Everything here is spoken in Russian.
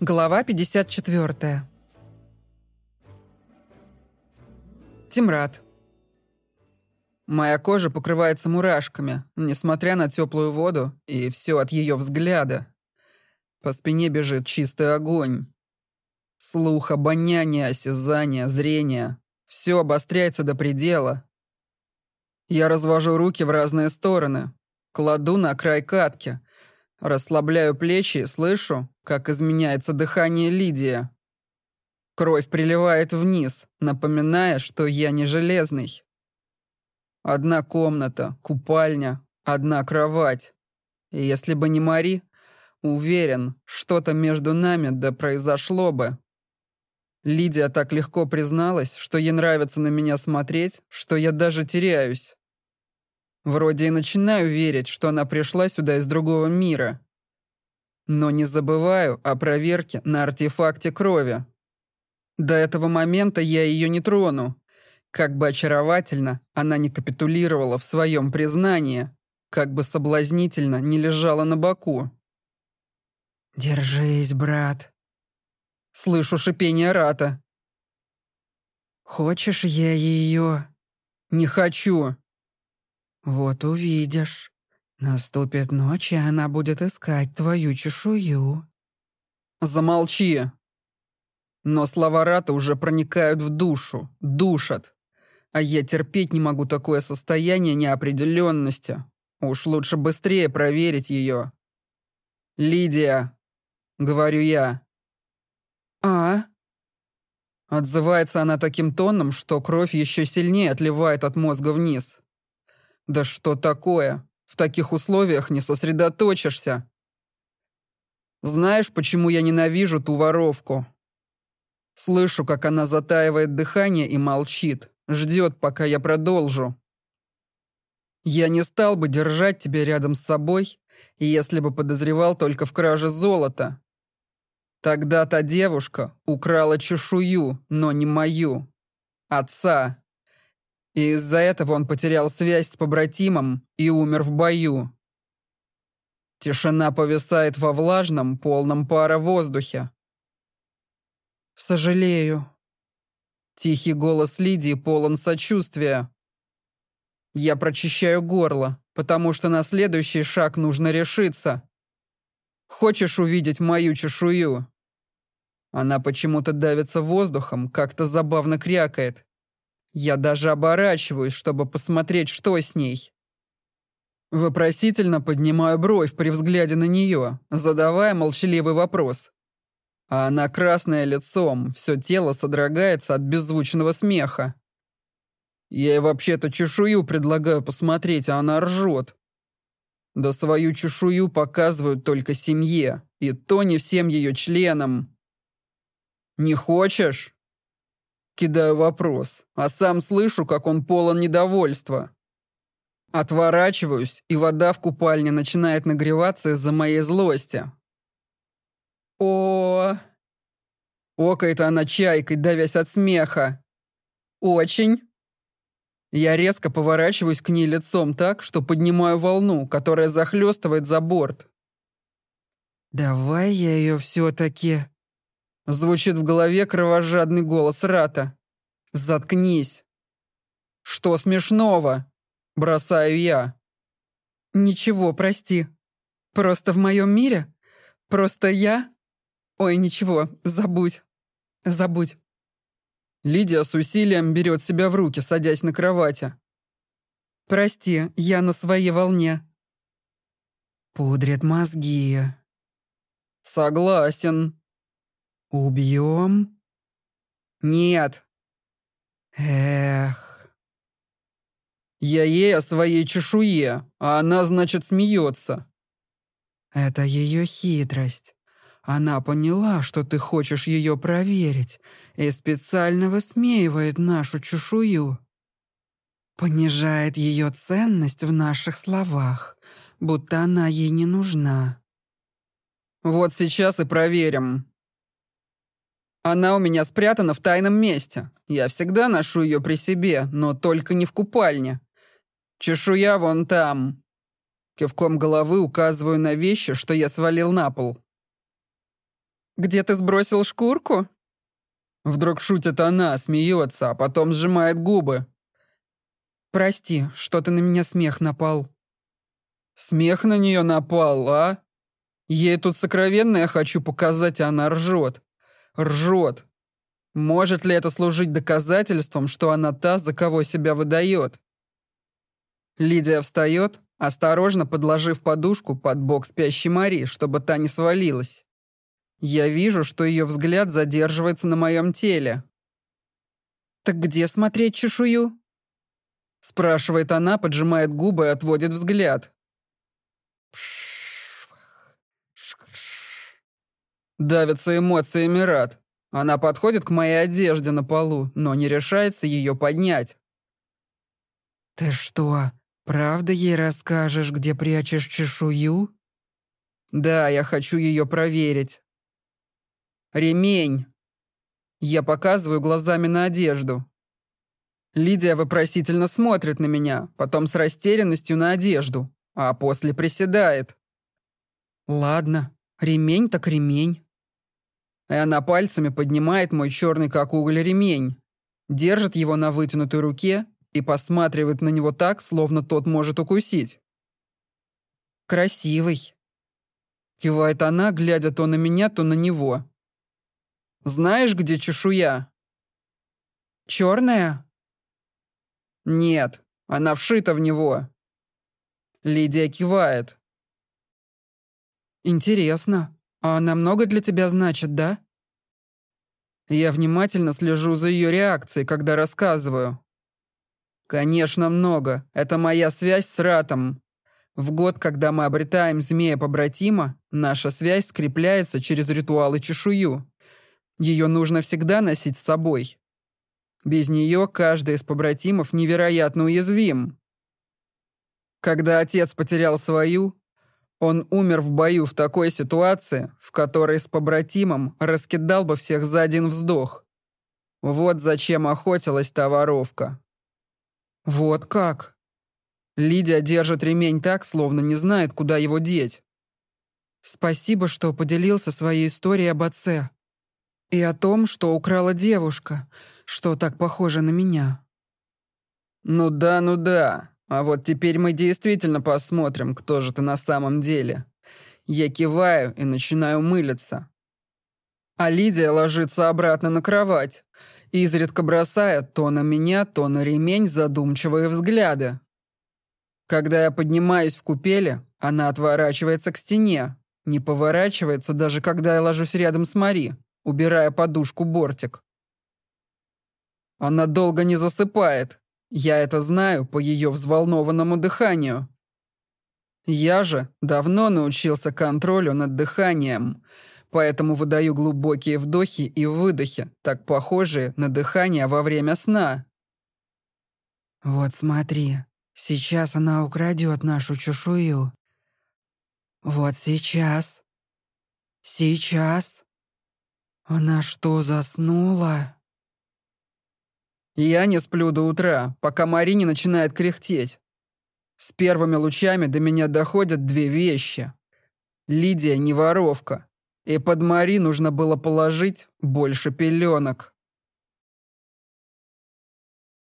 Глава 54. Тимрад. Моя кожа покрывается мурашками, несмотря на теплую воду, и все от ее взгляда. По спине бежит чистый огонь. Слух, обоняние, осязание, зрение. Все обостряется до предела. Я развожу руки в разные стороны, кладу на край катки, расслабляю плечи и слышу, как изменяется дыхание Лидии. Кровь приливает вниз, напоминая, что я не железный. Одна комната, купальня, одна кровать. И если бы не Мари, уверен, что-то между нами да произошло бы. Лидия так легко призналась, что ей нравится на меня смотреть, что я даже теряюсь. Вроде и начинаю верить, что она пришла сюда из другого мира. Но не забываю о проверке на артефакте крови. До этого момента я ее не трону. Как бы очаровательно она не капитулировала в своем признании, как бы соблазнительно не лежала на боку. «Держись, брат». Слышу шипение Рата. «Хочешь я ее?» «Не хочу». «Вот увидишь». Наступит ночь, и она будет искать твою чешую. Замолчи. Но слова Рата уже проникают в душу, душат. А я терпеть не могу такое состояние неопределенности. Уж лучше быстрее проверить ее. «Лидия», — говорю я. «А?» Отзывается она таким тоном, что кровь еще сильнее отливает от мозга вниз. «Да что такое? В таких условиях не сосредоточишься. Знаешь, почему я ненавижу ту воровку? Слышу, как она затаивает дыхание и молчит, ждет, пока я продолжу. Я не стал бы держать тебя рядом с собой, если бы подозревал только в краже золота. Тогда та девушка украла чешую, но не мою. Отца. И из-за этого он потерял связь с побратимом и умер в бою. Тишина повисает во влажном, полном пара воздухе. «Сожалею». Тихий голос Лидии полон сочувствия. Я прочищаю горло, потому что на следующий шаг нужно решиться. Хочешь увидеть мою чешую? Она почему-то давится воздухом, как-то забавно крякает. Я даже оборачиваюсь, чтобы посмотреть, что с ней. Вопросительно поднимаю бровь при взгляде на нее, задавая молчаливый вопрос. А она красная лицом, все тело содрогается от беззвучного смеха. Я ей вообще-то чешую предлагаю посмотреть, а она ржет. Да свою чешую показывают только семье, и то не всем ее членам. «Не хочешь?» Кидаю вопрос, а сам слышу, как он полон недовольства. Отворачиваюсь, и вода в купальне начинает нагреваться из-за моей злости. О, Окает она чайкой, давясь от смеха. Очень. Я резко поворачиваюсь к ней лицом так, что поднимаю волну, которая захлестывает за борт. «Давай я ее все-таки...» Звучит в голове кровожадный голос Рата. «Заткнись!» «Что смешного?» Бросаю я. «Ничего, прости. Просто в моем мире? Просто я? Ой, ничего, забудь. Забудь». Лидия с усилием берет себя в руки, садясь на кровати. «Прости, я на своей волне». «Пудрит мозги». «Согласен», «Убьем?» «Нет». «Эх». «Я ей о своей чешуе, а она, значит, смеется». «Это ее хитрость. Она поняла, что ты хочешь ее проверить, и специально высмеивает нашу чешую. Понижает ее ценность в наших словах, будто она ей не нужна». «Вот сейчас и проверим», она у меня спрятана в тайном месте. Я всегда ношу ее при себе, но только не в купальне. Чешуя вон там. Кивком головы указываю на вещи, что я свалил на пол. Где ты сбросил шкурку?» Вдруг шутит она, смеется, а потом сжимает губы. «Прости, что-то на меня смех напал». «Смех на нее напал, а? Ей тут сокровенное хочу показать, а она ржет. Ржет. Может ли это служить доказательством, что она та, за кого себя выдает?» Лидия встает, осторожно подложив подушку под бок спящей Мари, чтобы та не свалилась. Я вижу, что ее взгляд задерживается на моем теле. «Так где смотреть чешую?» Спрашивает она, поджимает губы и отводит взгляд. Давится эмоциями рад. Она подходит к моей одежде на полу, но не решается ее поднять. «Ты что, правда ей расскажешь, где прячешь чешую?» «Да, я хочу ее проверить». «Ремень!» Я показываю глазами на одежду. Лидия вопросительно смотрит на меня, потом с растерянностью на одежду, а после приседает. «Ладно, ремень так ремень». И она пальцами поднимает мой черный как уголь ремень, держит его на вытянутой руке и посматривает на него так, словно тот может укусить. «Красивый», — кивает она, глядя то на меня, то на него. Знаешь, где чешуя? Черная? Нет, она вшита в него. Лидия кивает. Интересно, а она много для тебя значит, да? Я внимательно слежу за ее реакцией, когда рассказываю. Конечно, много. Это моя связь с Ратом. В год, когда мы обретаем змея-побратима, наша связь скрепляется через ритуалы чешую. Ее нужно всегда носить с собой. Без нее каждый из побратимов невероятно уязвим. Когда отец потерял свою, он умер в бою в такой ситуации, в которой с побратимом раскидал бы всех за один вздох. Вот зачем охотилась та воровка. Вот как? Лидия держит ремень так, словно не знает, куда его деть. Спасибо, что поделился своей историей об отце. И о том, что украла девушка, что так похоже на меня. Ну да, ну да. А вот теперь мы действительно посмотрим, кто же ты на самом деле. Я киваю и начинаю мылиться. А Лидия ложится обратно на кровать, изредка бросая то на меня, то на ремень задумчивые взгляды. Когда я поднимаюсь в купеле, она отворачивается к стене, не поворачивается, даже когда я ложусь рядом с Мари убирая подушку бортик. Она долго не засыпает. Я это знаю по ее взволнованному дыханию. Я же давно научился контролю над дыханием, поэтому выдаю глубокие вдохи и выдохи, так похожие на дыхание во время сна. Вот смотри, сейчас она украдет нашу чешую. Вот сейчас. Сейчас. Она что, заснула? Я не сплю до утра, пока Мари не начинает кряхтеть. С первыми лучами до меня доходят две вещи. Лидия не воровка, и под Мари нужно было положить больше пеленок.